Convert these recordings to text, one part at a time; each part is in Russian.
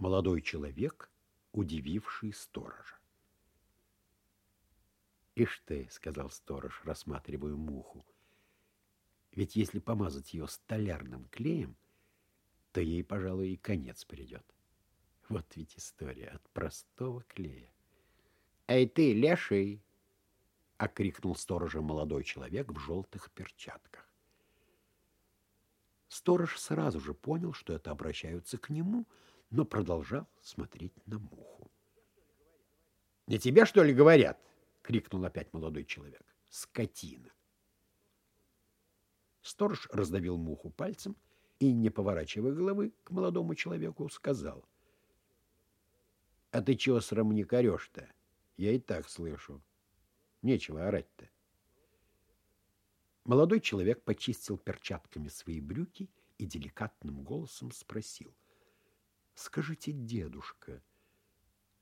молодой человек, удививший сторожа. «Ишь ты», — сказал сторож, рассматривая муху, «ведь если помазать ее столярным клеем, то ей, пожалуй, и конец придет. Вот ведь история от простого клея». «Эй ты, леший!» — окрикнул сторожа молодой человек в желтых перчатках. Сторож сразу же понял, что это обращаются к нему, но продолжал смотреть на муху. «Не тебе, что ли, говорят?» — крикнул опять молодой человек. «Скотина!» Сторож раздавил муху пальцем и, не поворачивая головы к молодому человеку, сказал. «А ты чего срам не корешь-то? Я и так слышу. Нечего орать-то». Молодой человек почистил перчатками свои брюки и деликатным голосом спросил. «Скажите, дедушка,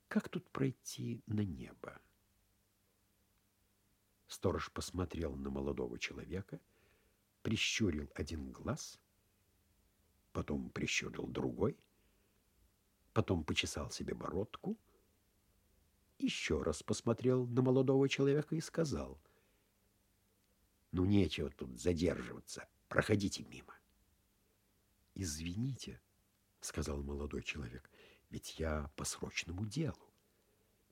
как тут пройти на небо?» Сторож посмотрел на молодого человека, прищурил один глаз, потом прищурил другой, потом почесал себе бородку, еще раз посмотрел на молодого человека и сказал — ну, нечего тут задерживаться. Проходите мимо. Извините, сказал молодой человек, ведь я по срочному делу.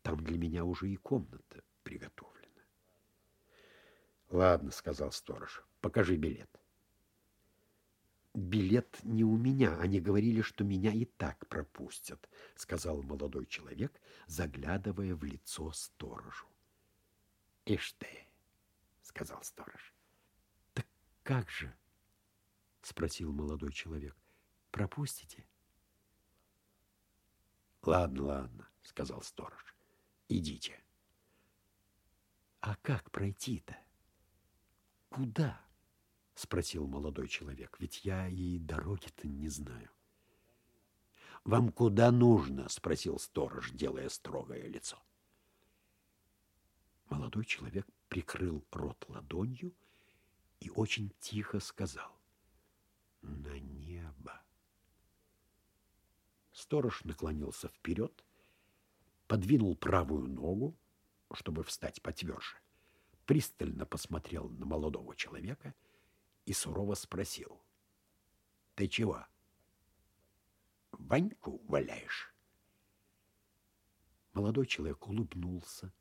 Там для меня уже и комната приготовлена. Ладно, сказал сторож, покажи билет. Билет не у меня, они говорили, что меня и так пропустят, сказал молодой человек, заглядывая в лицо сторожу. Ишь ты, сказал сторож. Как же? Спросил молодой человек. Пропустите? Ладно, ладно, сказал сторож. Идите. А как пройти-то? Куда? Спросил молодой человек. Ведь я и дороги-то не знаю. «Вам куда нужно?» — спросил сторож, делая строгое лицо. Молодой человек прикрыл рот ладонью и очень тихо сказал «На небо». Сторож наклонился вперед, подвинул правую ногу, чтобы встать потверже, пристально посмотрел на молодого человека и сурово спросил «Ты чего, Ваньку валяешь?» Молодой человек улыбнулся,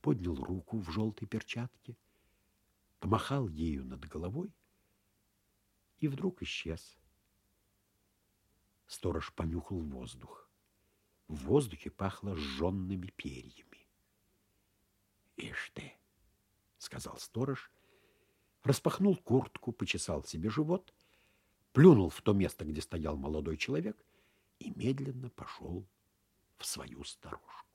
поднял руку в желтой перчатке – помахал ею над головой и вдруг исчез. Сторож понюхал воздух. В воздухе пахло сженными перьями. «Ишь ты!» — сказал сторож, распахнул куртку, почесал себе живот, плюнул в то место, где стоял молодой человек, и медленно пошел в свою сторожку.